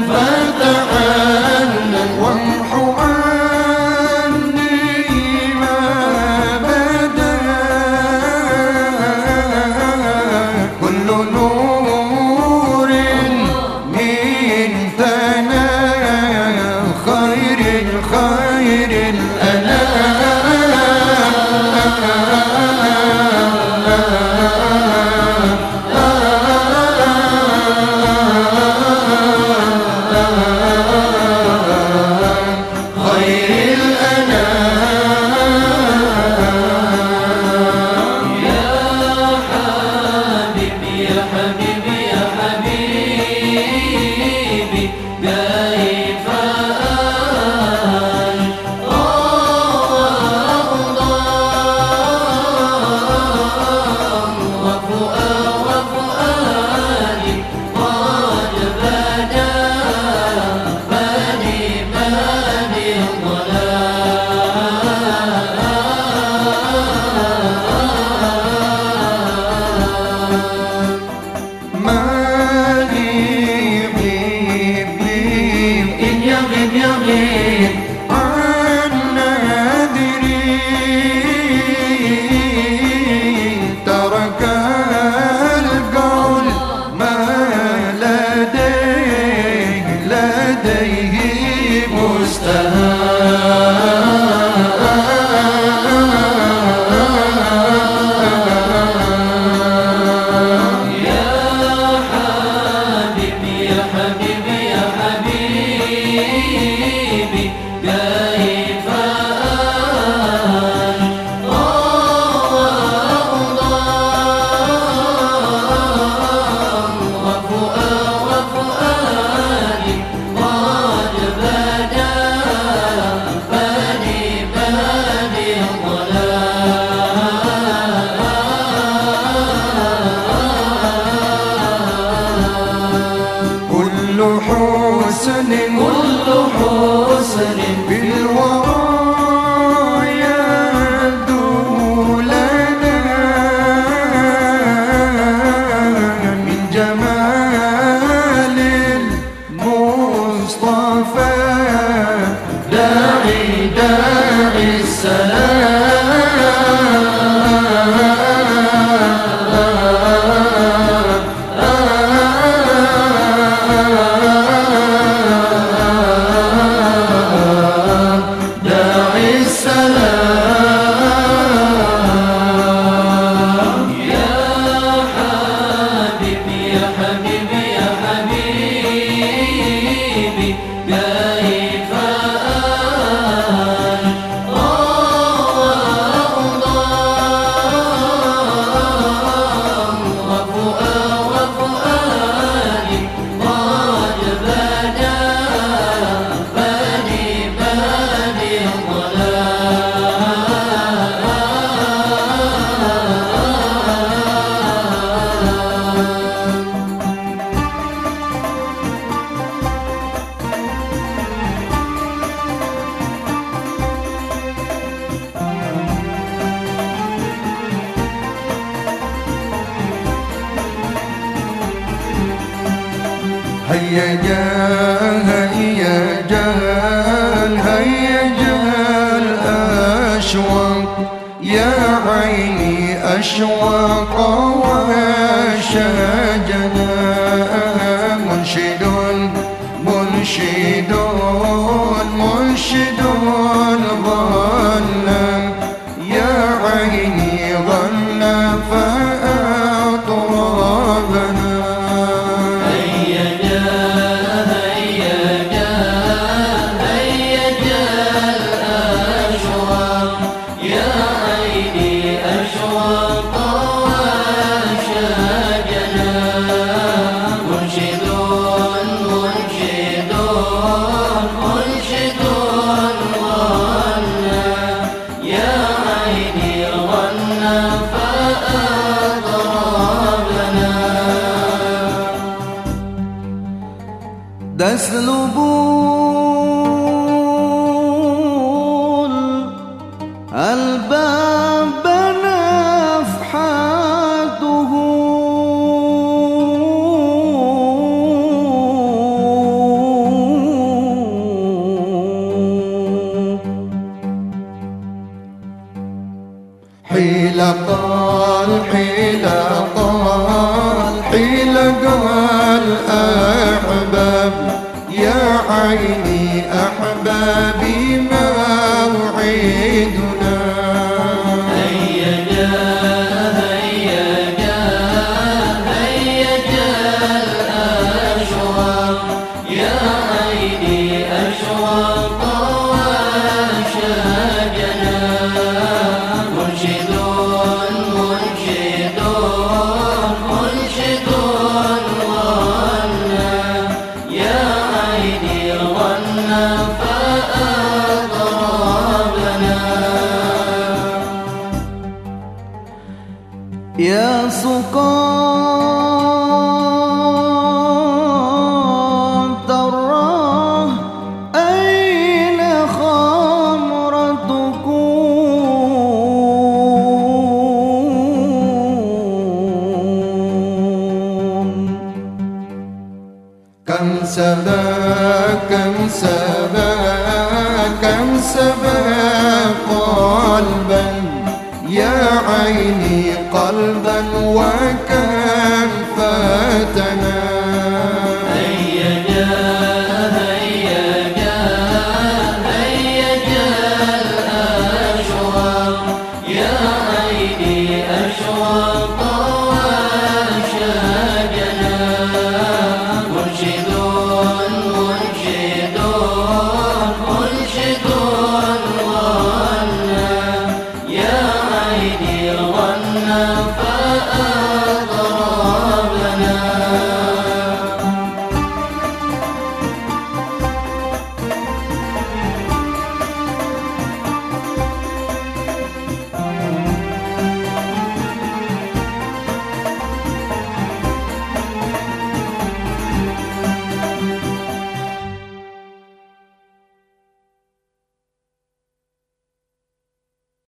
heaven. 愿意。جال أشواق وشجنا منشد منشد منشد تسلب الباب نفحاته. حيل قال حيل قال كم سبا كم سبا قلبا يا عيني قلبا وكم فاتنا.